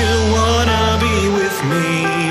you wanna be with me?